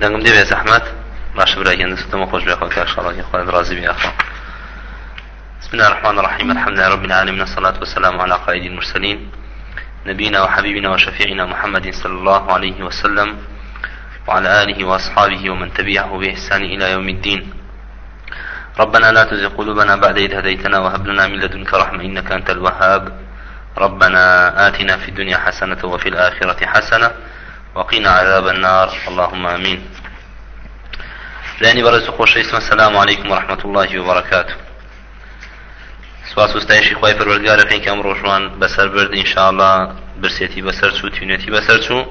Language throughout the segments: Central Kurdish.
دەنگم دەبێت زەحمەت باش براگەندە سوتمە خۆش بێ خەڵکە شڵی راضی بیا خواهد بسم الله الرحمن الرحيم الحمد لله رب العالمين الصلاة والسلام على قائد المرسلين نبينا وحبيبنا وشفيعنا محمد صلى الله عليه وسلم وعلى آله وأصحابه ومن تبعه بإحسان إلى يوم الدين ربنا لا تزغ قلوبنا بعد إذ هديتنا وهب لنا من لدنك رحمة إنك أنت الوهاب ربنا آتنا في الدنيا حسنة وفي الآخرة حسنة وقينا عذاب النار اللهم آمين لاني برز خوش اسم السلام عليكم ورحمة الله وبركاته سواس وستایشی خی پەروەرگارەکەی کەم ڕۆژوان بەسەر برد انشاءله برسێتی بەسەر چوو تونەتی بەسەر چوو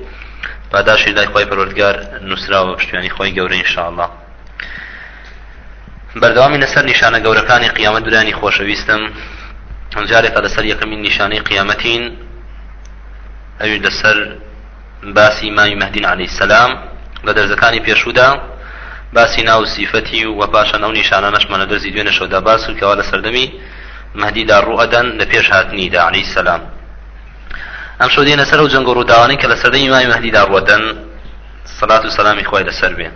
پاداشی لای خی پەروەردگار نووسراوە پشتیانی خۆی گەورە انشاءله بەردەوامی لەسەر نیشانە گەورەکانی قیامەت دورانی خۆشەویستم هەنجارێکە لەسەر یەکەمین نیشانەی قیامەتین ئەوی لەسەر باسی مامی مەدین علی سلام لە دەرزەکانی پێشودا باسی ناو سیفەتی و وە پاشە ناو نیشانانەشمە لە دەرزی دوێنەشەوەدا باس و کەوا لە سەردەمی مەدیدا ڕوئەدەن لە پێش هاتنیدا علی سلام ئەم شو دێنە سەر و جەنگ و ڕووداوانی کە لە سەردەمی مامی مەدیدا ڕوەدەن سەلات و سەلامی خۆی لەسەر بێ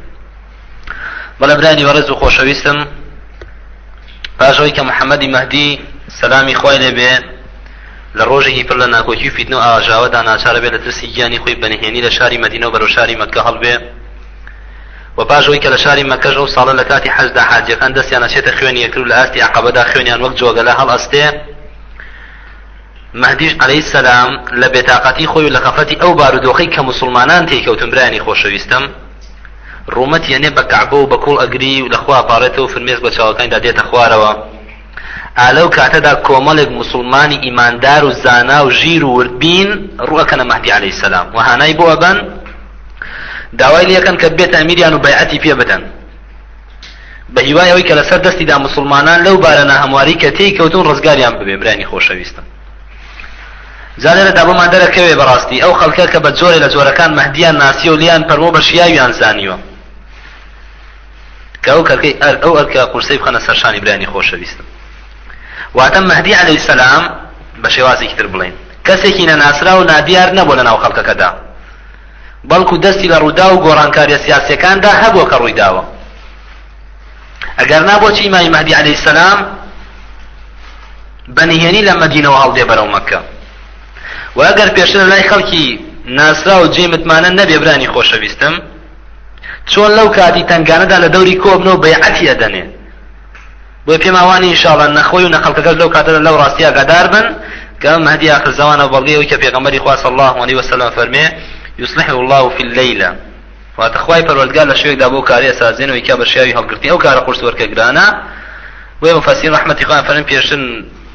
بەڵە برانی وەرز و خۆشەویستم پاشەوەی کە محەممەدی مەدی سەلامی خۆی لێ بێ لە ڕۆژێکی پڕ لە ناکۆکی فیتن و ئاژاوەدا ناچارە بێت لە ترسی گیانی خۆی بەنهێنی لە شاری مدینە و بەرەو شاری مەکە هەڵبێ و پاشەوەی کە لە شاری مەکەش ئەو ساڵە لە کاتی حەزدا حاجەکان دەستیان نەچێتە خوێن یەکر و لە ئاستی عقبەدا خوێنیان وەک جۆگە لە هەڵ ئەستێ مەهدیش عەلەی سەلام لە بێتاقەتی خۆی و لە خەفەتی ئەو بارودۆخەی کە مسلمانان تێکەوتن برایانی خۆشەویستم ڕومەت یەنێ بە کعبە و بە کوڵ ئەگری و لەخوا پارێتەوە فرمێز بە چاوەکانیدا دێتە خوارەوە ئالەو کاتەدا کۆمەڵێک مسلمانی ئیماندار و زانا و ژیر و وردبین ڕوەکەنە مەدی عليه سلام وهانای بۆ ئەبەن داوای لەکەن کە بێت ئەمیریان و بەعەتی پێ بدەن بە هیوای ئەوەی کە لەسەر دەستیدا مسلمانان لەو بارەنا هەمواری کە تێی کەوتون ڕزگاریان ببێ برانی خۆشەویستم زانێرە دابمان دەرەکەوێ بەڕاستی ئەو خەڵکە کە بە جۆرە لە جۆرەکان مەهدیان ناسی و لیان پەرمۆ بە شیاویان زانیوە کە ئەو کەکەی ئەو ئەرکە قورسی بخەنە سەرشانی برانی خۆشەویستم واتە مەهدی عليه السلام بە شێوازێکی تر بڵێن کەسێکی نەناسرا و نادیار نەبوو لەناو خەڵکەکەدا بەڵکو دەستی لە ڕوودا و گۆڕانکاریە سیاسەکاندا هەبووە کە ڕوویداوە ئەگەر نابۆچی ئیمامی مەهدی عليه السلام بەنیهێنی لە مەدینەوە هەڵدێ بەرەو مەکە و ئەگەر پێشتر لای خەڵکی ناسرا و جێمتمانە نەبێبرانی خۆشەویستم چۆن لەو کاتی تنگانەدا لە دەوری کۆبنەوە بەیعەتی ئەدەنێت بو بۆی پێماوانی ئینشاڵە نخوی و نەخەڵکەکە لەو کاتەدا لەو ڕاستیا گادار بن کە مهدی آخر زەوانە بەڵگەی کە پێغەمبەری خوا صلی الله و سلم فەرمێ یصلح الله فی في الليلة واتە پر پەروەردگار لە شوێکدا بۆ کاری سازین و ئەسازێنەوەی کە بەشیاوی هەڵگرتنی ئەو کارە قورس وەرکە گرانە بۆی مفەسیر رحمتی خواهی فرم پیشن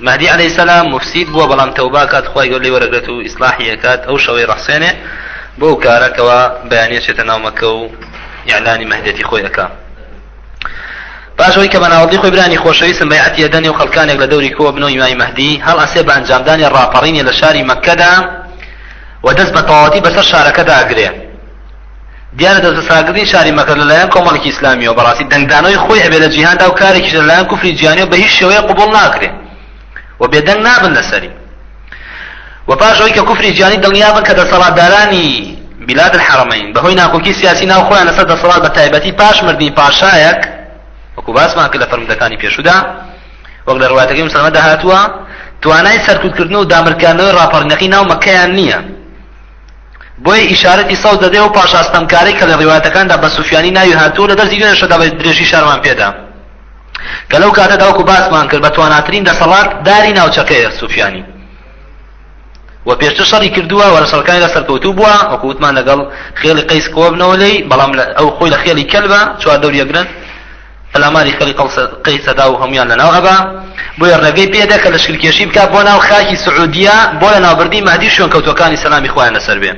مهدی علیه السلام مفسید بو بەڵام تەوبا کات خواهی گەورەی وەرەگرێت و ئیسلاحی ئەکات ئەو شەوەی ڕەحسێنێ بۆ کارەکەەوە بەیانێت چێتە ناو مەکە و ئیعلانی مەهدێتی خۆی ئەکا پاشەوەی کە بەناوەڵی خۆی برانی خۆشەویستم بەعەتە دەنێ و خەکانێک لە دەوری کۆ بنەوە ئیمای مەهدی هەڵ ئەسێ بە ئەنجامدانی ڕاپەڕینی لە شاری مەکەدا و دەست بە تەواتی بەسەر شارەکەدا ئەگرێ دیارە دەست ساگرین شاری مەکە لەلایەن کۆمەڵێکی ئسلامیەوە بەڕاستی دەنگدانەوەی خۆی ئەبێ لە جیهاندا و کارێکی لەلایەن کوفری جیانیەوە بە هیچ شێوەیە قوبڵ ناکرێ و بێدەنگ نابن لەسەری و پاشەوەی کە کوفری جیانی دڵنیابن کە دەسەڵاتدارانی بلاد الحرمين بهوي ناكوكي سياسي ناو خويا نسد صلاة بتايبتي باش مردني باشايك وەکو باسمان کرد لە فەرمودەکانی پێشودا وەک لە ڕواتەکەی مسلمەدا هاتووە توانای سەرکوتکردن و دامرکانەوەی ڕاپەڕنەقی ناو مەکەیان نییە بۆی ئیشارەتی سەوت دەدێ و پاشاستەمکاری کە لە ڕیواتەکاندا بە سوفیانی ناوی هاتووە لە دەرزی دوێنێشەدا بە درێژی شارمان پێدا کە لەو کاتەدا وەکو باسمان کرد بە تواناترین دەسەڵات داری ناوچەکەیە سوفیانی و پێشتر شەڕی کردووە وەرە سەرەکانی لە سەرکەوتوو بووە وەکو وتمان لەگەڵ خێڵی قەیس کۆبنەوە لەی بەڵام ئەو خۆی لە خێلی کەلبە چوار دەوریەگرن فلامانی خەڵی قەی سەدا و هەمویان لەناو ئەبا بۆیە ڕێگەی پێدا کە لە شکلکێشی بکە بۆ ناو خاکی سعودیا بۆیە ناوبردی مادی شوێن کەوتەکانی سەلامی خۆیان لەسەر بێ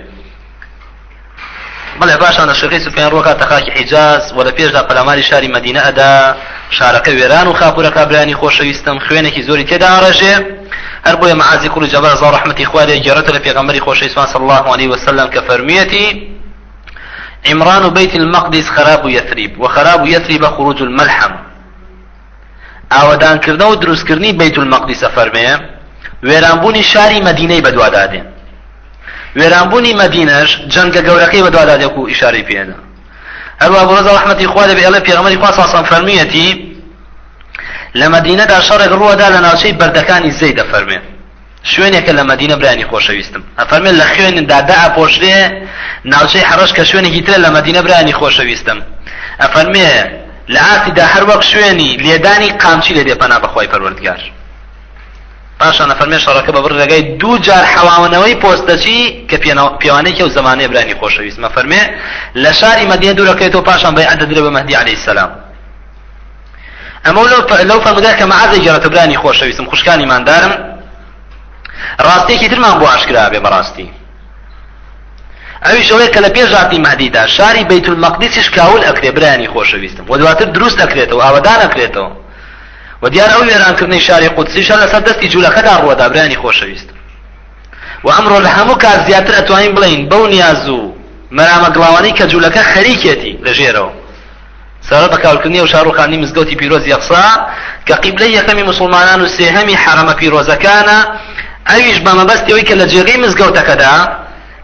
بەڵێ باشان لە شەکەی سوپیان ڕۆکات تەخاکی حیجاز وە لە پێشدا پەلاماری شاری مدینە ئەدا شارەکە وێران و خاپورەکە برانی خۆشەویستم خوێنێکی زۆری تێدا ڕێژێ هەر بۆیە معازی کوڵ جەبەر زار ڕحمەتی خوارێ گێڕێتە لە پێغەمبەری خۆشەویستوان صلی الله عليه وسلم کە فەرمیەتی عمران بيت المقدس خراب يثرب وخراب يثرب خروج الملحم او دان كردن و دروس كرني بيت المقدس فرمي شاري مدينة فەرمەیە وێرانبوونی شاری مدینەی بەدوادادێ وێرانبوونی مدینەش جەنگە گەورەکەی بەدوادادێک و ئیشاری پێدا هەروە بڕز ڕحمەتی خوا دەبێ ئەڵە پێغەمەری خوا ساسان فەرمیەتی لە مدینەدا شەڕێک روه لە ناوچەی بەردەکانی زەی دەفەرمێت شوێنێکە لە مدینە برانی خۆشەویستم ئەفەرمێن لە خوێندا دا ئەپۆشرێ ناوچەی حڕش کە شوێنێکی ترە لە مدینە برانی خۆشەویستم ئەفەرمێ لە ئاتیدا هەر وەک شوێنی لێدانی قامچی لە دێپەنا بەخوای پەروەردگار پاشان ئەفەرمێ شەڕەکە بە بڕ ڕێگەی دوو جار حەواونەوەی پۆستەچی کە پیوانێکی و زمانەیە برانی خۆشەویست مەفەرمێ لە شاری مدینە دوورەکەیتەوە پاشان بەی عەدەدرێ بە مەهدی عەلەیهی السەلام ئەمە لەو فەرمودار کە مەعەزەی گەڕەتە برانی خۆشەویستم خوشکانی ماندارم ڕاستێکی ترمان بۆ عشکرا بێ بەڕاستی ئەویش ئەوەیە کە لە پێش ژاتی مەدیدا شاری بەیت المەقدسیش کاول ئەکرێ برانی خۆشەویستم و دواتر دروست ئەکرێتەوە ئاوەدان ئەکرێتەوە و دیار ئەو وێرانکردنی شاری قودسیش لەسەر دەستی جوولەکەدا ڕوەدا برانی خۆشەویستم و ئەمڕۆ لە هەموو کار زیاتر ئەتوانین بڵین بەو نیاز و مەرامە گڵاوانی کە جوولەکە خەریکێتی لەژێرەوە سارە بەکارکردنی و شارڕوخانی مزگەوتی پیرۆزی یەقسا کە قیبلەی یەکەمی مسلمانان و سێهەمی حرەمە پیرۆزەکانە ئەویش بە مەبەستەوەی کە لە جێگەی مزگەوتەکەدا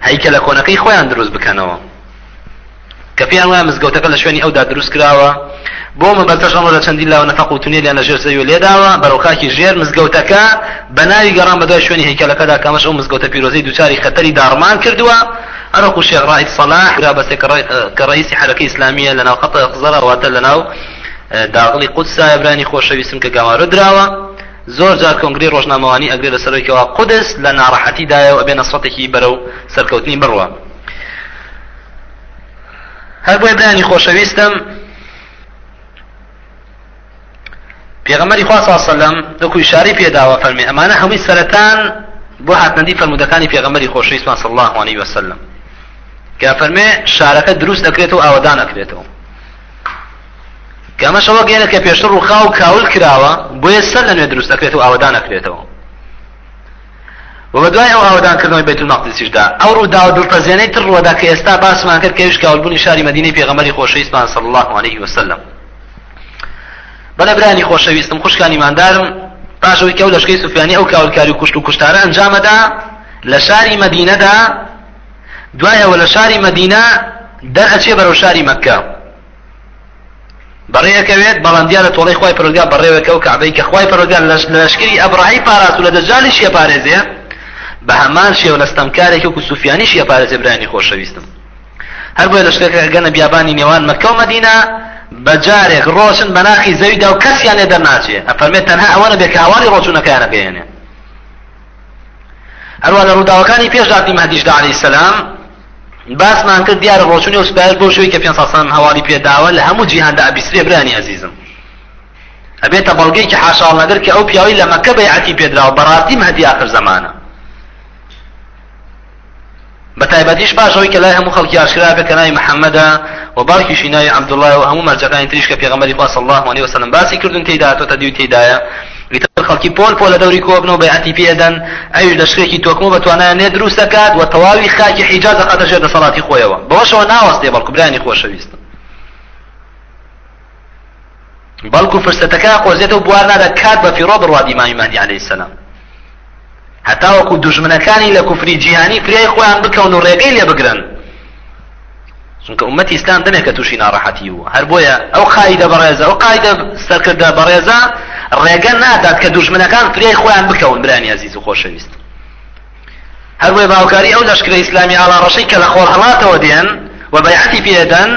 هەیکە لە کۆنەکەی خۆیان دروست بکەنەوە کە پێیان وایە مزگەوتەکە لە شوێنی ئەودا دروست کراوە بۆ مەبەستەش ئەمڕۆ لە چەندی لاوە نەفەق و تونێلیان لە ژێر زەوی لێداوە بەڕۆکاکی ژێر مزگەوتەکە بە ناوی گەڕان بەدوای شوێنی هەیکەلەکەدا کامەش ئەو مزگەوتە پیرۆزەی دوچاری خەتەری دارمان کردووە ئەرق و شێخ ڕائید سەلاح را بەسێ کە ڕئیسی حرەکەی ئیسلامیە لەناو قەتە قزەرە واتە لەناو داغڵی قودسا ئەبرانی خۆشەویستم کە گاوارە دراوە زۆر جار کۆنگری ڕۆژنامەوانی ئەگرێ لە سەرۆکەوە قودس لە ناڕەحەتیدایە و ئەبێ نەسەتێکی بەرەو سەرکەوتنی بڕوە هەر بۆی بەیانی خۆشەویستم پێغەمەری خوا سەلەم دەکوی شاری پێداوە فەرمی ئەمانە هەمووی سەرەتان بۆ هاتنەندی فەرمودەکانی پێغەمەری خۆشەویستمان سەڵ الله عليه وسلم کە فەرمێ شارەکە دروست دەکرێت و ئاوەدان ئەکرێتەوە کەمەشەوە گەێنە کە پێشتر و خاو کاول کراوە بۆیە سەر لە نوێ دروست دەکرێت و ئاوەدان ئەکرێتەوە بە دوای ئەو ئاوادانکردنەوەی بێت و مەقدسیشدا ئەو ڕووداوە دڵپەزیێنەی تر ڕۆدا کە ئێستا باسمان کرد کەویش کاولبوونی شاری مدینەی پێغەمەری خۆشەویستمان سەڵ الله عليه وسلم بەلە برانی خۆشەویستم خوشکانی ماندارم پاشەوەی کە و لەشکەی سوفیانی ئەو کاولکاری و کوشت و کوشتارە ئەنجامەدا لە شاری مدینەدا دوایەوە لە شاری مدینە دەرئەچێ بەرەو شاری مەکە بەڕێەکەوێت بەڵندیا لە تۆڵی خی پرۆگا بەڕێوەکە و کابەی کە خی پرۆگان لە لەشکری ئەبراهی پارات و لە دەجای شێپارێزێ بە هەمان شێو لەستەمکارێکی و سوفیانی شێپارێزێ برانی خۆشەویستم هەر بۆە لە شتێکەکە گەنە بیابانی نێوان مەکە و مەدینا بە جارێک ڕۆشن بەناخی زەویدا و کەسیان لێ دەرناچێ ئەفەرمێت تەنها ئەوەنە بێکاوانی ڕۆچوونەکەیانە بێنێ هەروە لە ڕووداوەکانی پێش داتی مەدیشدا علی سەسلام باسمان کرد دیارە ڕۆچونی و سوپایش بۆ شوی کە پێ ساسان هەواڵی پێداوە لە هەموو جیهاندا ئەبیسرێ برانی عزیزم ئەبێتە بەڵگەی کە حاشاڵ نەدر کە ئەو پیاوی لە مەکە بەیعەتی پێدراوە بەڕاستی مەدی آخر زمانە بەتایبەتیش باشەوەی کە لای هەموو خەڵکی ئاشکرا بێ کە ناوی محەممەدە و باڵکی شینای عەبدوڵای و هەموو مەرجەکانی تریش کە پێغەمەری خوا صلی الله عليه وسلم باسی کردن تێیدا تۆ تەدی تێدایە خەڵکی پۆل پۆل لە دەوری کۆبنەوە بەعتی پێدەن ئەوش لە شتێکی تۆکمەوە بەتوانایە نێ دروست دەکات و تەواوی خاکی حیجاز دەقاتە ژێر دەسەڵاتی خۆیەوە بەوەشەوە ناوەستێ بەڵکو برانی خۆشەویستن بەڵکو فرسەتەکە خۆزێتەوە بوار نادە کات بە فیڕۆ بڕوادی مایمانی عەلەیهی سەلام هەتاوەکو دوژمنەکانی لە کوفری جیهانی پرای خۆیان بکەون و ڕێگەی لێ بگرن چونکە عمەتی ئیسلام دەمێک کە تووشی ناڕەحەتی و هەر بۆیە ئەو قایدە بەڕێزە ئەو قایدە سەرکردە بەڕێزە ڕێگە نادات کە دوژمنەکان پرەی خۆیان بکەون برانی عزیز و خۆشەویست هەر بۆی باوکاری ئەو لەشکرە ئیسلامی ئاڵا ڕەشەی کە لە خۆڵ هەڵاتەوە دێن و بەیعەتی پێدەن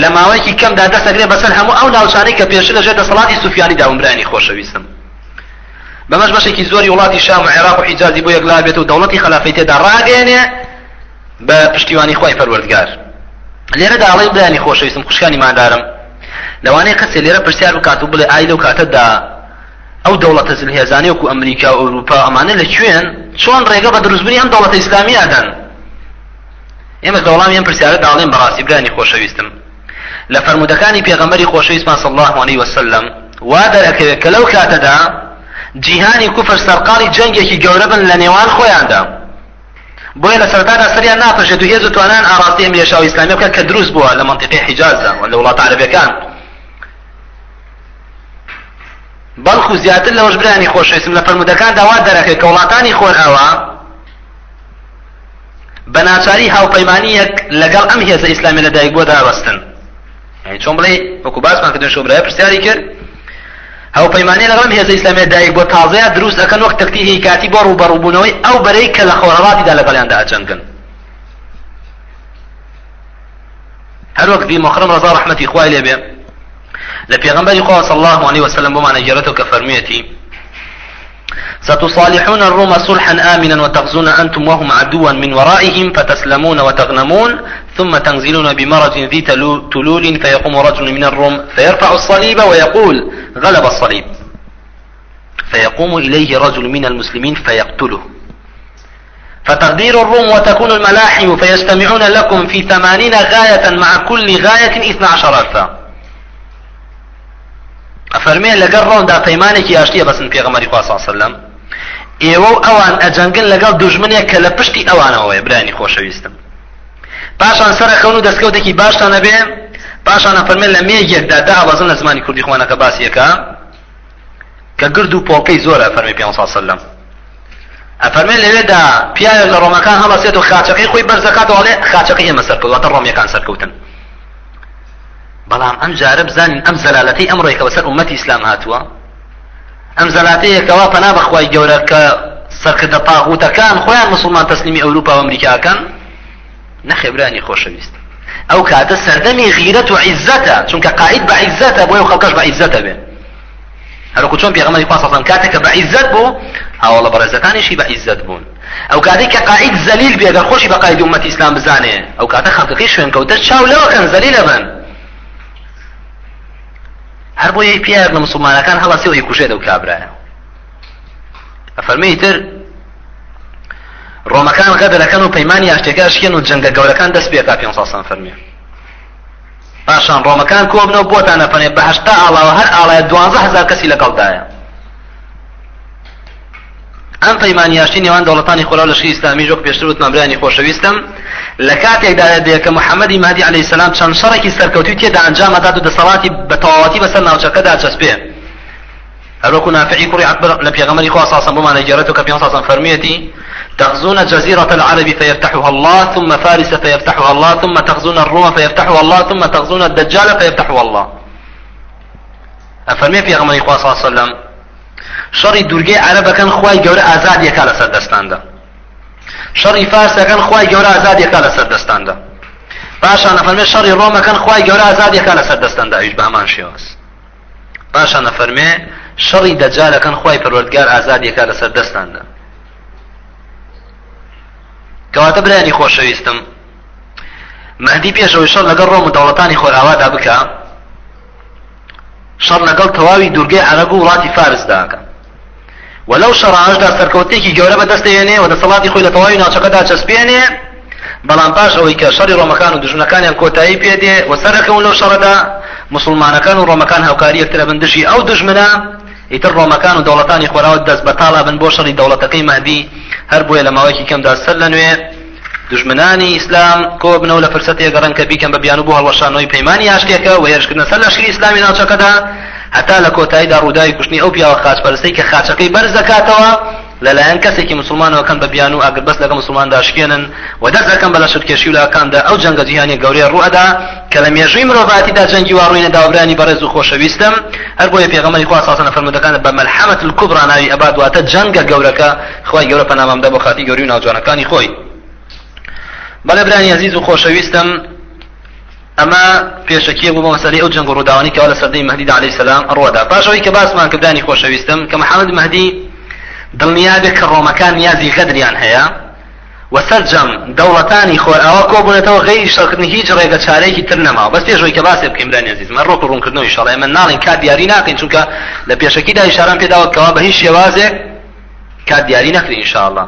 لە ماوەیەکی کەمدا دەسەگرێ بەسەر هەموو ئەو ناوچانەی کە پێشتر لەژێ دەسەڵاتی سوفیانی داومبرانی خۆشەویستم بەمەش بەشێکی زۆری وڵاتی شام و عێراق و حیجازی بۆ یەکلا بێت و دەوڵەتی خەلافەی تێدا ڕاگەێنێ بە پشتیوانی خۆی پەروەردگار لێرە داڵی بیانی خۆشەویستم خوشکانی مادارم لەوانەیە کەسێ لێرە پرسیار بکات و بڵێ ئای لەو کاتەدا ئەو دەوڵەتە زلهێزانانی وەکو ئەمریکا و ئەوروپا ئەمانە لەکوێن چۆن ڕێگە بە دروستبنی ئەم دەوڵەتە ئیسلامیادەن ئێمە دەوڵام ئەم پرسیارە داڵێن بەڕاستی برانی خۆشەویستم لە فەرمودەکانی پێغەمەری خۆشەویستمان صلی الله عليه وسلم وا دەرەکەوێت کە لەو کاتەدا جیهانی کوفر سەرقاڵی جەنگێکی گەورە بن لە نێوان خۆیاندا بۆیە لە سەردادا سەریان ناپەشە دو هێز و توانان ئاراستی ئەم لێشاو ئیسلامی بکەن کە دروست بووە لە منطقی حیجازدا و لە وڵات عەرەبیەکان بەڵخ و زیاتر لەوەش برانی خۆشویستم لە فرمودەکان داوا دەرەکەی کە وڵاتانی خۆرئەوە بە ناچاری هاوپەیمانیەک لەگەڵ ئەم هێزە ئیسلامی لەدایک بۆ دابەستن چۆن بڵێ وەکو باسمان کە دوێن شۆبرایە پرسیاری کرد پیمانی لغم هیزه اسلامی ئەو با تازه دروس اکن وقت تکتی هیکاتی با رو برو بونوی او برای کل خوراواتی دا لگلیان دا خۆڕەڵاتیدا کن هر وقت دی مخرم رضا رحمتی خوای لێبێ لە پێغەمبەری خوا صلی اللہ علیه وسلم بۆمانە گێڕێتەوە کە فەرموویەتی ستصالحون الروم صلحا آمنا وتغزون أنتم وهم عدوا من ورائهم فتسلمون وتغنمون ثم تنزلون بمرض ذي تلول فيقوم رجل من الروم فيرفع الصليب ويقول غلب الصليب فيقوم إليه رجل من المسلمين فيقتله فتقدير الروم وتكون الملاحم فيجتمعون لكم في ثمانين غاية مع كل غاية اثنى عشر ألفا أفرمي لقال روم دا فيمانك يا أشتيا بس پیغمبر خواه صلى الله عليه وسلم إيوو أوان ئەجەنگن لقال دوژمنێک کە أوان پشتی ئەوانەوەی برانی خۆشەویستم پاشان سر خون دستکەوت دەکی باشتان نەبێ پاشانە فەرمێ لە مێ یەکدا تا ئابازن لە زمانی کوردی خوانەکە باسیەکە کە گرد و پۆڵکەی زۆرە فەرمی پێ سلم ئەفەرمێ لەوێدا پیاوێک لە ڕۆمەکان هەڵەسێت و خاچەکەی خۆی بەرزەکاتەوە لێ خاچەکەی ئێمە سەرکەوتە ڕۆمیەکان سەرکەوتن بەڵام ئەم جارە بزانین ئەم زەلالەتی ئەم ڕێکەوە سەر ئومەتی ئیسلام هاتووە ئەم زەلاتەیەکەوە پەنا بەخوای گەورە کە سەرکردە تاغوتەکان خۆیان مسلمان تەسلیمی ئەوروپا و ئەمریکاکەن نەخێبرانی خۆشەویست ئەو کاتە سەردەمی غیرەت و عیزەتە چونکە قاعد بە عیزەتە بۆ خەڵکەش بە عیزەتە بێ هەروکو چۆن پێغەمەری پاسەسان کاتێک کە بە عیزەت بوو هاوڵە بەڕێزەکانیشی بە عیزەت بوون ئەو کاتێک کە قاعد زەلیل بێگە خۆشی بە قاعد ومەتی ئیسلام بزانێ ئەو کاتە خەڵکەکەی شوێنکەوتە چاو لەوەکەن زەلیلە بن هەر بۆ یەی پیار لە مسلمانەکان هلا و یکوژێت ئەو کابرایە ئەفەرمەی تر ڕۆمەکان غەدەەکەن و پەیمانی یاشتێکاشکێن و جەنگە گەورەکان دەست بێت تا پێ سان فەرمیێ پاشان ڕۆمەکان کۆبنەوە بۆتانە فەنێ بەهشتا ئاڵاوە هەر ئاڵایە دوازە هزار کەسی لەگەڵدایە ئەم پەیمانی یاشتی نێوان دەوڵەتانی خۆراو لە شی ئیسلامی ژۆک پێشتر وتمەبرانی خۆشەویستم لە کاتێکدا دەیە کە محەممەدی مادی عەلەیهی سەلام چەند شەڕێکی سەرکەوتی تێدا ئەنجامەدات و دەسەڵاتی بە تەواوەتی بەسەر ناوچەکەدا چەسپێ هەروەکو نافعی کوڕی عەکبەر لە پێغەمەری خوا ساسەم بۆمان لەگەڕێتەوە کە پێ ساسەم فەرمیەتی تغزون جزيرة العرب فيفتحها الله ثم فارس فيفتحها الله ثم تغزون الروم فيفتحها الله ثم تغزون الدجال فيفتحها الله أفرمي في أغمري خواه صلى الله عليه وسلم كان شەڕی دوورگەی عەرەبەکەن خوای گەورە ئازادیەکە لەسەر دەستاندا شەڕی فارسەکەن خوای گەورە ئازادیەکە لەسەر دەستاندا پاشان نەفەرمێ شەڕی ڕۆمەکەن خوای گەورە ئازادیەکە لەسەر دەستاندا ئەویش بەمان شێوەس پاشان نەفەرمێ شەڕی دەجالەکەن خوای پەروەردگار ئازادیەکە لەسەر دەستاندا کەواتە برانی خۆشەویستم مەدی پێشەوەی شەڕ لەگەڵ ڕۆم و دەوڵەتانی خۆرهاوادا بکە شەڕ لەگەڵ تەواوی دوورگەی عەرەب و وڵاتی فارس داکە وەلەو شەڕانشدا سەرکەوتێکی گەورە بە دەستێنێ و دەسەڵاتی خۆی لە تەواوی ناوچەکەدا چەسپێنێ بەڵام پاش ئەوەی کە شەڕی ڕۆمەکان و دژونەکانیان کۆتایی پێدێ و سەرەکەون لەو شەڕەدا مسلمانەکان و ڕۆمەکان هاوکاری یەکترە بندشی ئەو دژمنە ئیتر ڕۆمەکان و دەوڵەتانی خۆراوە دەست بەتاڵا بن بۆ شەڕی دەوڵەتەکەی مەدی هەر بۆیە لە ماوەیەکی کەمدا سەر لە نوێ دژمنانی ئیسلام کۆ بنەوە لە فرسەتێک ڕەنکە بیکەم بە بیان و بۆ هەڵەشانەوەی پەیمانی یاشتێکە و هێرشکردن سەر لەشکی ئیسلامی ناوچەکەدا هەتا لە کۆتاییدا ڕووداوی کوشتنی ئەو پیاوە خاچپەرستەی کە خاچەکەی بەرزەکاتەوە لەلایەن کەسێکی مسلمانەوە کەم بە بیان و ئەگەر بەس لەگە مسلماندا شکێنن و دەستەکەم بە لە شتکێشی ولاکاندا ئەو جەنگە جیهانی گەورەی ڕوەدا کە لە مێژوی مرۆڤاتیدا جەنگی واڕوینە داوبرانی بەڕێز و خۆشەویستم هەر بۆیە پێغەمەری خوا ساسانە فەرمودەکان بە مەلحەمەت الکوبرا ناوی ئەبا دواتە جەنگە گەورەکە خوای گەورە پەنامەمدا بۆ خاتی گەوری و ناوجوانەکانی خۆی بەڵێ برانی عزیز و خۆشەویستم ئەما پێشکی بوو بۆ مەسەری ئەو جەنگ و ڕووداوانی کەەوە لە سەردەی علیه السلام ڕوەدا پاشەوەی کە باسمان کردانی خۆشەویستم کە محەممەد مەهدی دڵنیا بێ کە ڕۆمەکان نیازی غەدریان هەیە وەسەرجەم دەوڵەتانی خۆر ئەوە کۆبوونێتەوە غەی شەکردنی هیچ ڕێگە چارێکی تر نەما بەس پێشەوەی کە باسێ بکەین بران نێزیز من ڕۆک ڕوونکردنەوەی شەڵێ من ناڵین کات دیاری ناکەین چونکە لە پێشەکیدا ئیشاران پێداوەکەەوە بە هیچ شێوازێک کات دیاری نەکرین ئینشاءالله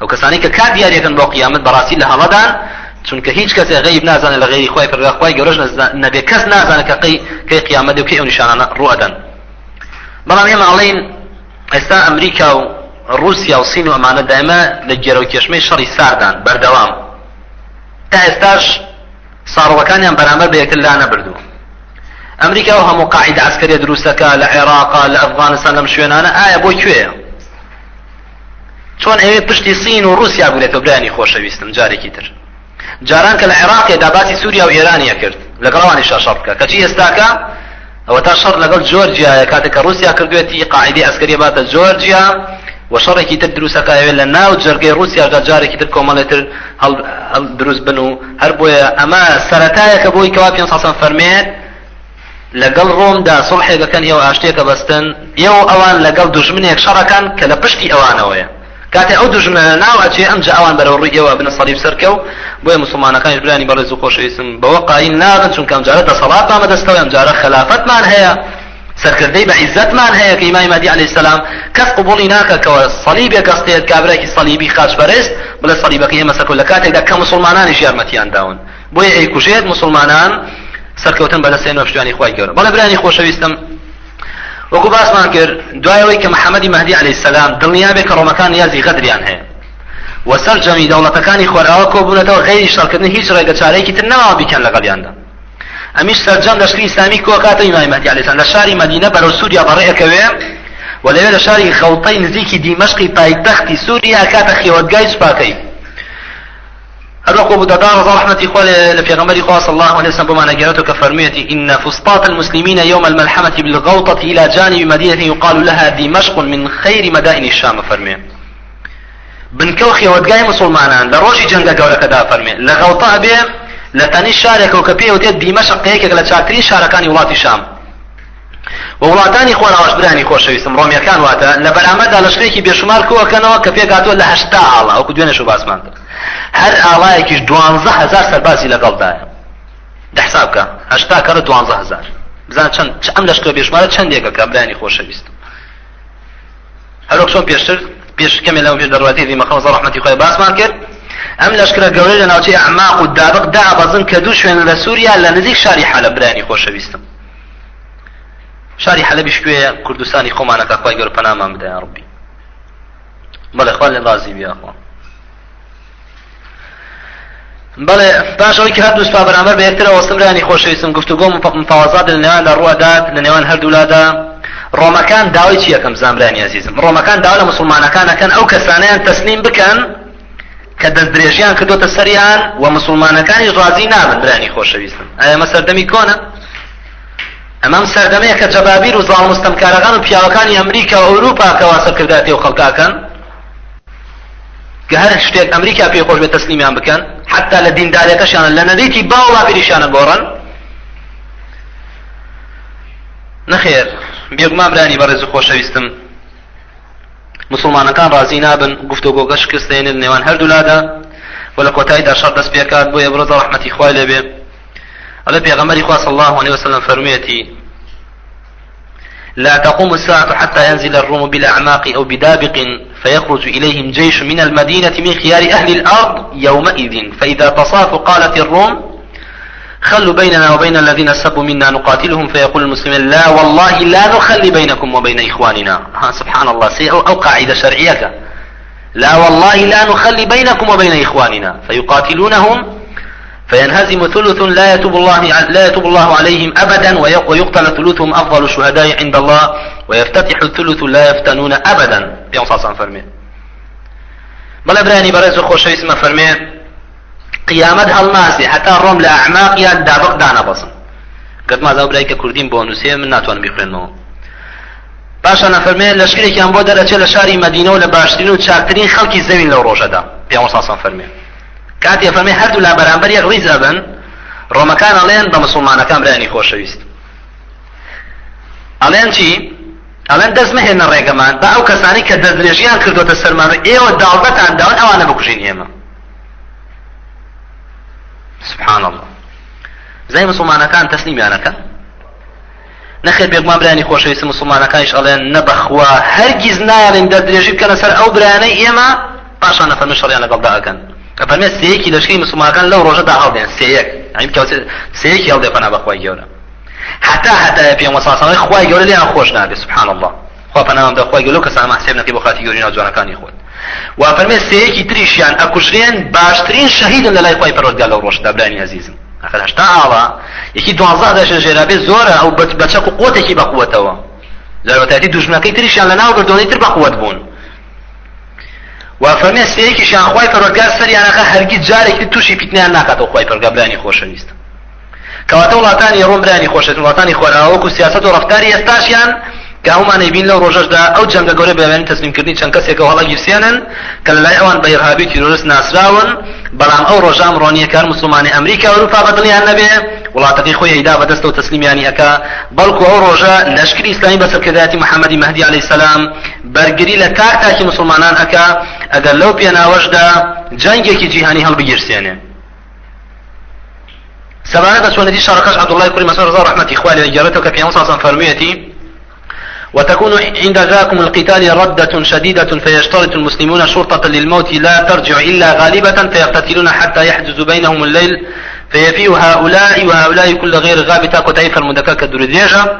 ئەو کەسانی کە کات دیاریەکەن بۆ قیامەت بەڕاستی لە هەڵەدان چونکە هیچ کەس غیب نازانە لە غیری خۆی پرخوای گەورەش نەبێ کەس نازانە کە قی کەی قیامەت و کەی ئەو نیشانانە ڕوەدەن بەڵام ئێمە ئەڵین ئێستا ئەمریکا و رووسیا و سین و ئەمانە دائمە لە گێرە و کێشمەی شەڕی ساردان بەردەوام تا ئێستاش ساڕەکانیان بەرامبەر بەیەکتر لا نەبردو ئەمریکا و هەموو قاعد عسکەری دروستەکە لە عێراقا لە ئەفغانستان لەم شوێنانە ئایا بۆ کوێیە چۆن ئەوێ پشتی سین و رووسیا بوو لێتە برانی خۆشەویستم جارێکی تر جاران کە لە عێراقێ داباسی سووریا و ئێرانیە کرد لەگەڵوانی شاشڕ بکە کەچی ئێستاکە ئەوە تا شەڕ لەگەڵ جۆرجیا کاتێککە رووسیا کردوێتی قاعدی ئەسکەری باتە جۆرجیا و شەڕێکی تر دروستەکەوێت لە ناو جرگەی رووسیادا جارێکی تر کۆمەڵێتر دروست بن و هەر بۆیە ئەمە سەتایەکە بۆی کەوا پێ ساسم فەرمێت لەگەڵ ڕۆمدا سڵحێکەکەن ئێوە ئاشتێکە بەستن ئێوە ئەوان لەگەڵ دوژمنێک شەڕەکان کە لە پشتی ئەوانەوەیە کاتێ ئەو دژمنە ناوەچێ ئەمجا ئەوان بەرەو ڕیەوە بنە سەریب سەرکە و بۆیە مسلمانەکانش برانی بەڕێز و خۆشەویستم بەوە قاین نابن چونکە ئەمجارە دەسەڵات ئامەدەستەوە ئەمجارە خلافەتمان هەیە سەرکردەی بە عیزتمان هەیە کە ئیمای مادی عەلەیهی سەلام کەس قبوڵی ناکەکەوە سەلیبێک ئەستێت کابراێکی سەلیبی خاشپەرست بڵێ سەلیبەکە ئێمە سەکۆ دا کاتێکدا کە مسلمانانیش یارمەتیان داون بۆیە ئەیکوژێت مسلمانان سەرکەوتن بەدەستێن وەشتوانی خی گەورە بەڵە برانی خۆشەویستم وەکو باسمان کرد دوایەوەی کە محەممەدی مەدی علی سەسلام دڵنیا بێ کە ڕۆمەکان یازی غەدریان هەیە وەسەر جەمی دەوڵەتەکانی خۆراوە کۆبوونەتەوە غێری شەڵکردن هیچ ڕێگە چارەیەکی تر نەوا بیکەن لەگەڵیاندا ئەمیش سەرجەم لەشکی ئسلامی کۆکاتە ئیمامی مەدی علیسان لە شاری مەدینە بەرەو سووریا بەڕێەکەوێ وەلەوێ لە شاری خەوتەی نزیکی دیمەشقی پایتەختی سووریا کاتە خێوەتگای سوپاکەی الوقت بددار رحمة إخوان في غمار إخوة صلى الله عليه وسلم بمعنى جارتك فرميتي إن فسطاط المسلمين يوم الملحمة بالغوطة إلى جانب مدينة يقال لها دمشق من خير مدائن الشام فرمي كوخي ودقاي مسلمان لروشي جنگا قولك دا فرمي لغوطة به لتاني شارك وكبيه وتيت دمشق هيك لتشاكرين شاركاني ولات الشام بە وڵاتانی خۆناوەشبرانی خۆشەویستم ڕۆمیەکان واتە لە بەرامەدا لەشکێکی بێشمار کۆکەنەوە کە پێکاتوە لە هەشتا ئاڵا ئەوکو دوێنێش و باسمان کرد هەر ئاڵایەکیش دوانزە هزار سەرباسی لەگەڵدایە دەحساب بکە هەشتا کەرە دوانزە هزار بزان چەند ئەم لەشکە بێشمارە چەندێکە کە برانی خۆشەویستم هەرۆک چۆن پێشتر پێش کەمێ لەو پێش دەڕواتی دی مەخەوزە ڕەحمەتی خۆی باسمان کرد ئەم لەشکرە گەورەی لە ناوچەی ئەماق و دابق دابەزن کە دوو شوێن لە سووریا لە نزیک شاری حەلە برانی خۆشەویستم شاری حەلەبی شوێ کوردستانی خۆمانەکە خی گەور پەنامان بدە ڕبی بەڵێ خوال لێ ڕازی بیاخۆ بەڵێ باشەوەی کە هەردوو سپا بەرامبەر بە یەکترەوە سمرانی خۆشەویستم گفتوگۆم و مفاوازات لە نێوان لە ڕوادات لە نێوان هەردوولادا ڕۆمەکان داوای چی یەکەم زامرانی عزیزم ڕۆمەکان داوا لە مسلمانەکانەکەن ئەو کەسانیان تەسلیم بکەن کە دەست درێژیان کردوتە سەریان و مسلمانەکانی ڕازی نابن برانی خۆشەویستم ئایا مە سەردەمی کۆنە ئەمەم سەردەمەیە کە جەبابیر و زڵ مستەمکارەکان و پیاوەکانی ئەمریکا و ئەوروپا کەواسە کرداتێ و خەڵکاکەن کە هەر شتێک ئەمریکا پێ خۆش بێ تەسلیمیان بکەن حتا لە دیندارەکەشیانە لە نەدەیتی باوڵا پریشانە گۆڕن نەخێر بێگومانرانی بەڕێز خۆشەویستم مسلمانەکان ڕازی نابن گفتوگۆگەش کردێنن نێوان هەردوولادا و لە کۆتاییدا شەڕ دەست پێکات بۆ یە بڕۆ ڕحمەتی خوای لەبێ ولا پیغمبر خدا صلی الله عليه وسلم فرميتي لا تقوم الساعة حتى ينزل الروم بالأعماق أو بدابق فيخرج إليهم جيش من المدينة من خيار أهل الأرض يومئذ فإذا تصافوا قالت الروم خلوا بيننا وبين الذين سبوا منا نقاتلهم فيقول المسلمين لا والله لا نخلي بينكم وبين إخواننا ها سبحان الله سي أو قاعدة شرعية لا والله لا نخلي بينكم وبين إخواننا فيقاتلونهم فينهزم ثلث لا يتوب الله لا يتوب الله عليهم أبدا ويقتل ثلثهم أفضل الشهداء عند الله ويفتتح الثلث لا يفتنون أبدا بيان فرمي بل أبراني برز خوش اسمه فرمي قيامت هالناسي حتى الروم لأعماق يا دابق دانا بصن قد ما زاو برايك كردين بونوسي من ناتوان بيخرين مو باشا نفرمي لشكري كان بودر أتشال شاري مدينة ولباشترين وشاكترين خلقي الزمين لو روشة دا بيان فرمي کاتێ فەرمی هەردوو لا بەرامبەر یەک ڕیزە بن ڕۆمەکان ئەڵێن بە مسلمانەکان برانی خۆشەویست ئەڵێن چی؟ ئەڵێن دەست مەهێنە ڕێگەمان با ئەو کەسانی کە دەستدرێژیان کردوتە سەرمان ئێوە داڵبەتان داوان ئەوانە بکوژین ئێمە سبحان الله زای مسلمانەکان تەسلیمیانەکە نەخێر بێگومان برانی خۆشەویست مسلمانەکانیش ئەڵێن نەبەخوا هەرگیز نایڵین دەستدرێژی بکەنە سەر ئەو برانەی ئێمە پاشان نەفەرمی شەڕیان لەگەڵ داگەن لو ده فەرمێ سەیەکی لەشکی مسلمانەکان لەو ڕۆژەدا هەڵدێن سەیەک سەیەکی هەڵدێ پەنا بەخوای گەورە حتا حتا پێم وەساسەوەی خوای گەورە لێیان خوش نابێت سبحان الله ده خوا پەناوەم دەخوای گەورە کەسان مەحسێب نەکەی بۆ خاتی خود و خۆت وا فەرمێ تریش تریشیان ئەکوژرێن باشترین شهید لە لای خوای پەرۆزگار لەو ڕۆژدا برانی عەزیزم ئەخر هەشتا ئاڵا یەکی دوازدە دەشە ژێرابێ زۆرە ئەو بەچەک و قوتێکی بەقوتەوە زەرەتەتی دوژمنەکەی تریشیان لە ناو گردونی تر با قوت بوون وافەرمێ سپێکی شانخوای پەرۆگار سەریانەکە هەرگیز جارێکی تووشی پیتنیان ناکاتەوە خی پەرگابرانی خۆشەویستە کەواتە وڵاتانی ڕۆمبرانی خۆشێت وڵاتانی خۆراوەکو سیاست و ڕفتاری ئێستاشیان کە هەمانەیبین لەو ڕۆژەشدا ئەو جەمگە گەورە بەوێن تەسلیمکردنی چەند کەسێکە هەڵە گیرسیانن کە لەلای ئەوان بە ئێرهابی تیرۆریست ناسراون بەڵام ئەو ڕۆژام ڕۆنیەکان مسلمانی ئەمریکا ئەوروپا بەدڵیان نەبێ وڵاتەکەی خۆی هیدا بەدەستە تەسلیمیانی يعني ئەکا بەڵکو ئەو ڕۆژە لەشکری ئیسلامی بە محەممەدی مەهدی عليه سلام بەرگری لە کارتاکی مسلمانان ئەکا ئەگەر لەو پێناوەشدا جەنگێکی جیهانی هەڵبگیرسێنێ سەبارەت بە سوەنەتی شارەکەش عەبدوڵڵای کوری مەسعود رضا ڕەحمەتی خوا لێ گەڕێتەوە کە پێنجە ساسان فەرموویەتی وتكون عند ذاكم القتال ردة شديدة فيشترط المسلمون شرطة للموت لا ترجع إلا غالبة فيقتتلون حتى يحدث بينهم الليل فيبيع هؤلاء وهؤلاء كل غير غاب تاكو تايفر مدكاك دروديجا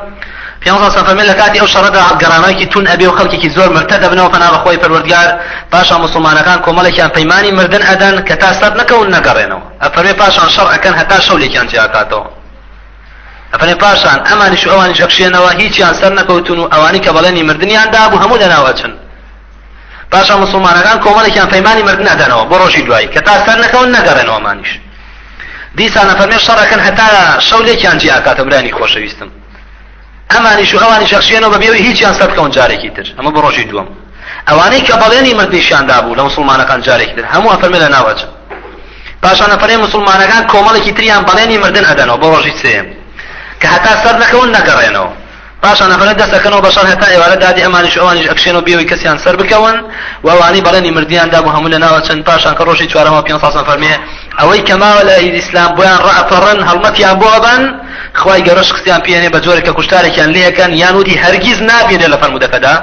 في انظر صنف من لكاتي او شردا قراناكي تون ابي وخلقي زور مرتد ابنه فانا بخوي فروردگار باشا مسلمان كان كومل كان پیماني مردن ادن كتا صد نكون نگرينو افرمي باشا شرع كان هتا شولي كان جاكاتو افرمي باشا امان شو اوان شخشينا وهيچ يان سر نكوتون اواني كبلني مردن يان دابو همو دناوچن باشا مسلمان كان كومل كان پیماني مردن ادنو بروشي دوای كتا صد نكون نگرينو مانيش دیسانە فەرمێ شەڕەکەن هەتا شەو لێکیان جیا کاتە برانی خۆشەویستم ئەمانیش و ئەوانی شەخشێنەوە بەبێەوە هیچیان سەدکەون جارێکی تر ئەمە بە ڕۆژی دووەم ئەوانەی کە بەڵێنی مردیشیاندا بوو لە مسلمانەکان جارێکی تر هەموو ئەفەرمێ لە ناوەچە پاشانە فەرێ مسلمانەکان کۆمەڵێکی تریان بەڵێنی مردن ئەدەنەوە بە ڕۆژی سێم کە هەتا سەر نەکەون نەگەڕێنەوە پاشان ئەفرە دەستەکەنەوە بەشار هەتا ئێوارە دادی ئەمانش ئەوانش ئەکشێن و بێەوەی کەسیان سەر بکەون وەوانی بەڵێنی مردیاندا بۆ هەموو لە ناوە چەند پاشان کە ڕۆژی چوارەوە پێ ساسان فەرمێ ئەوەی کەماوە لە ئیسلام بۆیان ڕەپەڕن هەڵمەتیان بۆ ئەبەن خی گەڕش قستیان پێێنێ بە جۆرەکە کوشتارێکیان لەکەن یانوتی هەرگیز نابێنێ لە فەرمودەکەدا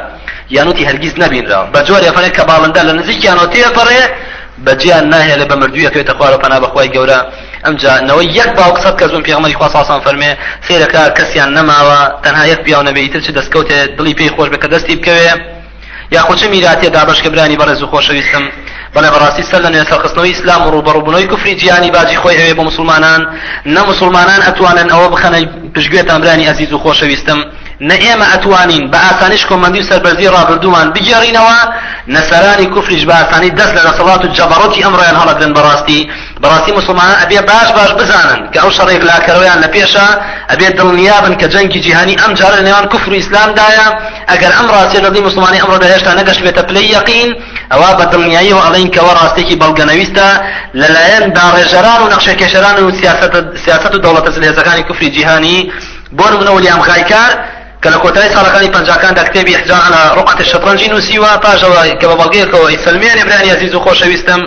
یانوتی هەرگیز نبینرا بە جۆرە فەرێت کە باڵندا لە نزیکیانەوە تێپەڕێ بەجیان ناهێ لە بە مردوویەکەوێتە خوارە پەنا بەخوای گەورە ئەمجا نەوەی یەک باو قسەت کە زۆم پێغمەری خواساسان فەرمێ سێرەکە کەسیان نەماوە تەنها یەک پیاو نەبێتتر چ دەستکەوتێ دڵی پێی خۆش بکە دەستی بکەوێ یا خۆچ میراتێ دابشکە برانی بەڕێز و خۆشەویستم بەڵێ بەڕاستی سەر لە نوێ سەرخستنەوەی ئیسلام و ڕوبەڕوبوونەوەی کوفری جیانی باجی خۆی ئەوێ بۆ مسلمانان نەمسلمانان ئەتوانن ئەوە بخەنە پشگوێتان برانی ئەزیز و خۆشەویستم نە ئێمە ئەتوانین بە ئاسانیش کۆمەندی و سەربەرزی ڕابردومان بگێڕینەوە نەسەرانی کوفریش بە ئاسانی دەست لە دەسەڵات و جەبەڕۆتی ئەمڕیان هەڵەدرن بەڕاستی بەڕاستی مسلمان ئەبێ باش باش بزانن کە ئەو شەڕێک لاکەرەوەیان لە پێشە ئەبێت دڵنیابن کە جەنگی جیهانی ئەم جارە نێوان کوفر و ئیسلامدایە ئەگەر ئەم ڕاستی ڕدی مسلمانی ئەمڕۆ هێشتا نەگەشتێتە پلەی یەقین ئەوە بە دڵنیایی و ئەڵین کەەوە ڕاستێکی بەڵگەنەویستە لەلایەن داڕێژەران و نەخشە کێشەران و سیاست و دەوڵەتە سلێزەکانی کوفری جیهانی بۆ من لیام خایکار کە لە کۆتایی ساڵەکانی پنجکاندا کتێبی حجان لە ڕقەت شەتڕەنجی نووسیوە پاژەوە کە بە بەڵگەیەکەوە ئیسلمێنێ برانی عزیز و خۆشەویستم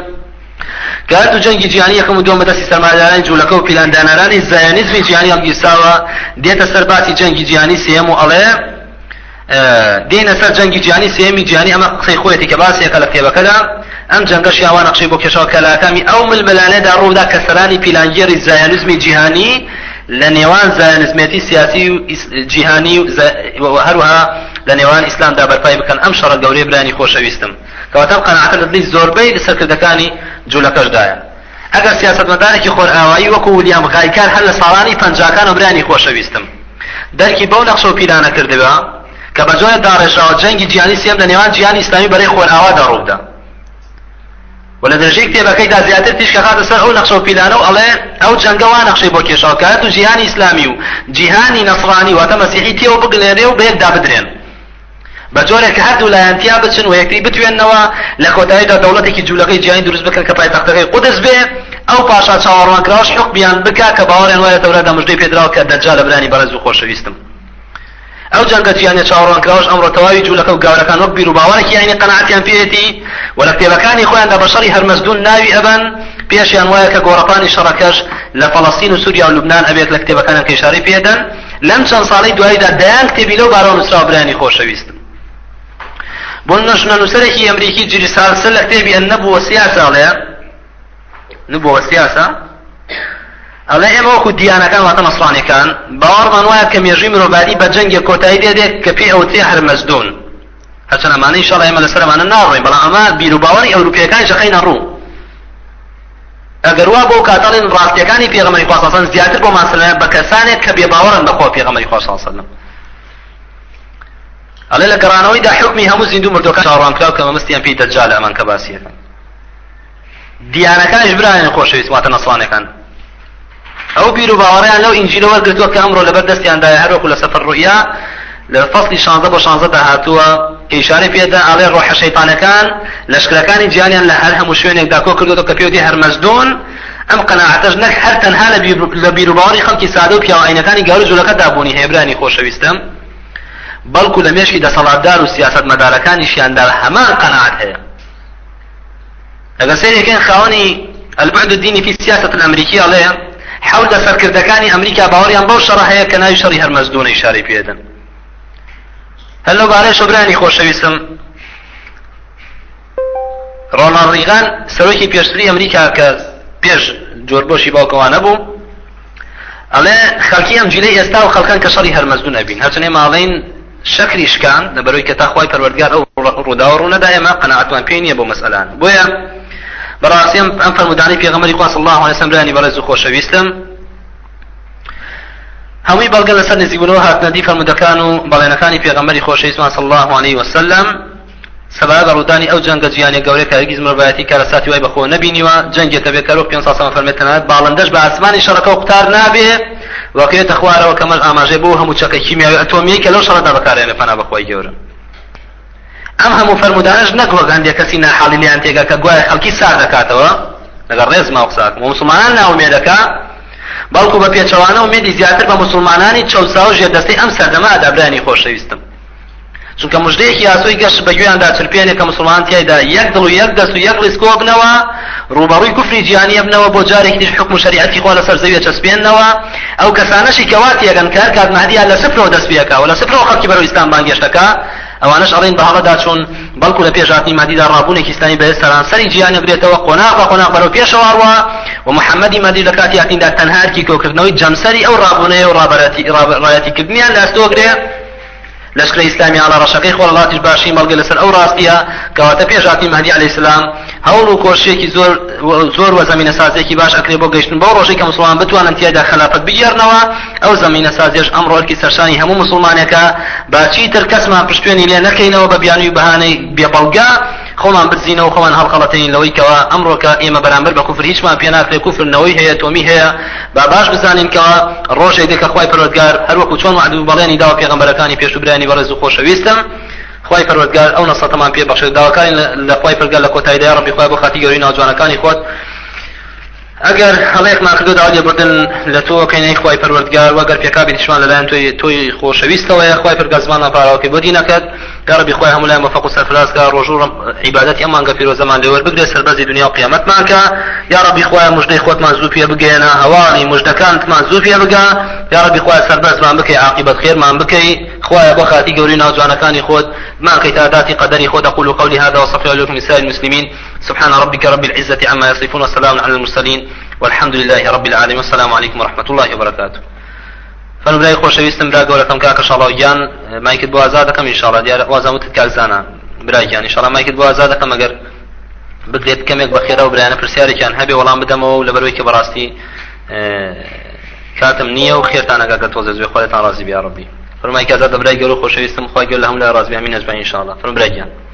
کات و جەنگی جیانی یەکەم و دووەمە دەستی سەرمادارانی جوولەکە و پیلاندانارانی زایانیزمی جیانی هەڵگیرساوە دێتە سەر باسی جەنگی جیانی سێم و ئەڵێ دێنە سەر جەنگی جیانی سێمی جیانی ئەمە قسەی خۆیەتی کە باسێکە لە کتێبەکەدا ئەم جەنگەش یاوان نەقشەی بۆ کێشەوە کەلاکامی ئەو ململانەدا ڕوودا کە سەرانی پیلانگێری زایانیزمی جیهانی لە نێوان زانزمێتی سیاسی و جیهانی و هەروها لە نێوان ئیسلامدا بەرپای بکەن ئەم شەڕە گەورەی برانی خۆشەویستم کەواتە قەنعەتە لەدلی زۆربەی لەسەرکردەکانی جوولەکەشدایە ئەگەر سیاستمەدارێکی خۆرئاوایی وەکو ولیام غایکار هەر لە ساڵانی پەنجاکان و برانی خۆشەویستم دەرکی بەو نەخشە و پیلانە کردەوە کە بە جۆرە داڕێژراوە جەنگی جیانی سێم لە نێوان جیانی ئیسلامی بەرەی خۆرئاوادا ڕوودا و لە دەژەی کتێبەکەیدا زیاتر تیشکە خاتە سەر ئەو نەخشە و پیلانە و ئەڵێ ئەو جەنگەوە نەخشەی بۆ کێشاوکات و جیهانی ئیسلامی و جیهانی نەسڕانی واتە مەسیحی تێەوە بگلێنێ و بێتدا بدرێن بجۆرێک کە هەردوو لایەنتیا بچن و یەکتی بتوێنەوە لە خۆتاییدا دەوڵەتێکی جوولەکەی جیانی دروست بکەن کە پایتەختەکەی قودس بێ ئەو پاشا چاوەڕوانکراش حکمیان بکا کە باوەڕێن وایە دەورەدا مژدەی پێدراوە کە دەجا لە برانی بەرز و خۆشەویستم ئەو جەنگە جیانە چاوەڕوانکراش ئەمڕۆ تەواوی جوولەکە و گاورەکان وەک بیر و باوەڕێکی یانی قەنەعەتیان پێێتی وە لە کتێبەکانی خۆیاندا بەشەڕی هەرمەزدون ناوی ئەبەن پێشیان وایە کە گۆڕەپانی شەڕەکەش لە فەڵەستین و سووریا و لوبنان ئەبێت لە کتێبەکانە کەشاری پێدەن لەم چەند ساڵی دواییدا دایان کتێبی لەو بارەوە نووسرا برانی خۆشەویست بۆ نشنە نووسەرێکی ئەمریکی جری ساسە لە کتێبی ئە نەبووە سیاساڵێ نبووە سیاسە ئەڵێ ئێمە وەکو دیانەکان واتە مەسڵانەکان باوەڕمان وایە کە مێژی مرۆڤایی بە جەنگی کۆتایی دێدێت کە پێی ئەوتی هەرمەزدون هەچەند ئەمانەی شڵ ئێمە لەسەرمانە ناڕێن بەڵام ئەمە بیر و باوەڕی ئەوروپیەکان شەقەی نەڕوو ئەگەر وا بۆ کاتەڵێن ڕاستیەکانی پێغەمەری خواسەن زیاتر بۆ ماسلە بە کەسانێک کە بێ باوەڕن بەخۆ پێغەمەری خۆشسەلم ئەڵێ لە گەڕانەوەیدا حکمی هەموو زیندوو مردەکان چاڕانکراو کە مەمەستیان پێی دەجال ئەمان کە باسیەکەن دیانەکانش برایان كان أو بيرو ئەو بیر و باوەڕیان لەو ئینجیلە وەرگرتووە کە ئەمڕۆ لەبەر دەستیاندایە هەروەکو رؤيا لفصل شانزة بشانزة فەصلی شانزە بە شانزە داهاتووە کە ئیشارە پێدا ئاڵێ ڕۆحە شەیتانەکان لەشکرەکانی جیانیان لە هەر هەموو شوێنێکدا کۆ کردوەوە کە پێودی هەرمەزدون ئەم قەناعەتەش نەک هەر تەنها لە بیرو باوەڕی خەڵکی سادە و پیاوەعینەکانی گەورە دابوني هبراني خوش خۆشەویستم بەڵکو لە مێشی دەسەڵاتدار و سیاست مەدارەکانیشیاندا هەمان قەنەعات هەیە ئەگە سەیرێکن خاوەنی البعد الديني في السياسة الأمريكية عليه حول سەرکردەکانی ئەمریکا باوەڕیان بەو شەڕە هەیە کە ناوی شەڕی هەرمەزدونەی شاری پێدن هەر لەو بارەی شەبرانی خۆشەویستم ڕۆناڵ ریغان سەرۆکی پێشتری ئەمریکا کە پێش جۆربۆشی باوکەوانە بوو ئەڵێ خەڵکی ئەم جلەی ئێستا و خەڵکان کە شەڕی هەرمەزدون ئەبین هەچون ئێمە ئاڵین شەکری شکان لەبەرەوەی کە تاخوای پەروەردگار ئەو ڕووداوە ڕوو نەدا ئێمە قەنەعەتمان پێ نییە بۆ مەسئلان بۆیە بەڕاستی ئەم فەرمودانی پێغەمەری خوا صلی الله علیه وسلم برانی بەرز و خۆشەویستم هەمووی بەڵگە لەسەر نزیکبوونەوە هاتنەدی فەرمودەکان و بەڵێنەکانی پێغەمەری خۆشەویستمان صلی الله عليه وسلم سەبارەت بە ڕوودانی ئەو جەنگە جیانێک گەورەی کە هەرگیز مرۆڤایەتی کارەساتی وای بەخۆ نەبینیوە جەنگێکە بێ کەرۆ 500 سال فەرمێت تەنانەت باڵندەش بە ئاسمانی شەڕەکە و قوتار نابێ وەکرێتە خوارەوە کەمەش ئاماژەی بۆ هەموو چەکە کیمیاوی ئەتۆمیەی کە لەو شەڕەدا بەکارێنێ پەنا بەخوای گەورە ئەم هەموو فەرمودانەش نەکوە گەندێک کەسی ناحاڵیان تێگە کە گوایە خەڵکی سار دەکاتەوە لەگەڵ ڕێز ماوەساک مسلمانان ناومێ دەکات بەڵکو بە پێچەوانە و مێدی زیاتر بە مسلمانانی چەوسا و ژێردەستەی ئەم سەردەما ئادابرانی خۆشەویستم چونکە مژدەیەکی ئاسۆی گەشت بە گوێیاندا چرپێنێکە مسلمان تایدا یەک دڵ و یەک دەست و یەک لیسکۆ بنەوە ڕوبەڕووی کوفری جیانی بنەوە بۆ جارێکیش حکم شریعەتی خۆ لەسەر زەویە چەسپێنەوە ئەو کەسانەشی کەوا تێگەن کار کات مەهدیان لە سفرەوە دەستپێکە و لە سفرەوە خەڵکی بەرەو ئیسلام بانگێشتەکە ئەوانش ئەڵین بە هەڵەدا چون بەڵکو لە پێشاتنی مادیدا ڕابوونێکی ئیسلامی بەێستران سەری جیان نەبرێتەوە قۆناق بە قۆناق بەرەو پێشەوەڕوە و محەممەدی مادی لە کاتی یاقیندا تەنهارکی کۆکردنەوەی جەمسەری ئەو ڕابوونەیە و ڕابەتی ڕایەتیکردنیان لاستۆگرێ لشکر اسلامی علی رشقی خو الله تش باشی ملګری لسر او راستیا کواته پیش اتی مهدی علی السلام هول و کوشش کی زور زور و زمینه سازی کی باش اقربو گشتن با روشی که مسلمان بتوانن تیدا خلافت بگیرنوا او زمینه سازیش امر کی سرشانی همو مسلمانه کا باچی تر کس ما پشتونی لنکینو ببیانی بهانه بیا بلګه خۆمان برزینەوە خۆمان هەڵقەڵەتین لەوەی کەەوە ئەمڕۆکە ئێمە بەرامبەر بە کوفر هیچمان پێ ناکرێ کوفرنەوەی هەیە تۆمی هەیە با باش بزانین کەەوە ڕۆژێک دێکە خخوای پرۆتگار هەروەکو چۆن معدوو بەڵێنی داوا پێغمبەرەکانی پێشوبرانی بەڕێز و خۆشەویستم خی پەرۆتگار ئەو نەسەتەمان پێ بەخش داواکارین لە خی پرگەر لە کۆتایدا ڕبی خخوای بۆ خاتی گەوری ناوجوانەکانی خۆت ئەگەر هەڵەیەکمان کردو داواێ بردن لە تۆ کەینەی خخوای پروردگار وەگەر پێکابی شوان لەلایەن توی تۆی خۆشەویستەوەی خخوای پرگەزمان ناپاراوەکە بۆدی نەکات گەڕبی خخوای هەمولای مەفق و سەفرازکە ڕۆژوو عیباەتی ئەمانگە پیرۆزەمان لێوە بگرێت سەربەزی دنیا قیامەتمانکە یاڕبی خخوای مژدەی خۆتمان زوو پێ بگەێنە هەواڵی مژدەکانتمان زوو پێ بگا یاڕبی خخوای سەربەزمان بکەی عقیبەت خێرمان بکەی خخوایە بۆ خاتی گەوری ناوجوانەکانی خۆت ماکەی تاداتی قدری خۆ دەقول و قولی هذا وصفی لكم نساء المسلمين سبحان ربك رب العزة عما يصفون وسلام على المرسلين والحمد لله رب العالمين السلام عليكم ورحمة الله وبركاته قولة كم كاك شاء الله ويان ما أزادك خۆشەویستم شاء الله ديار شڵاویان مایکت بۆ ئازادەکەم انشاءڵ دیار وازەوتت کارزانە برایان انشاءڵ مایکت بۆ ئازادەکەم ئەگەر بگرێت کەمێک برسياري كان هبي ولا هەبێ وەڵام بدەمەوە و لەبەرەوەی کە بەڕاستی کاتم نییە و خێرتان ئەگەکە تۆزە زوێ خۆلێتان ڕازی بیاڕبی قولة ئازاد دەبرای گەور و خۆشەویستم خواگەر لە هەم لە ڕازبیامین شاء الله فرم برایان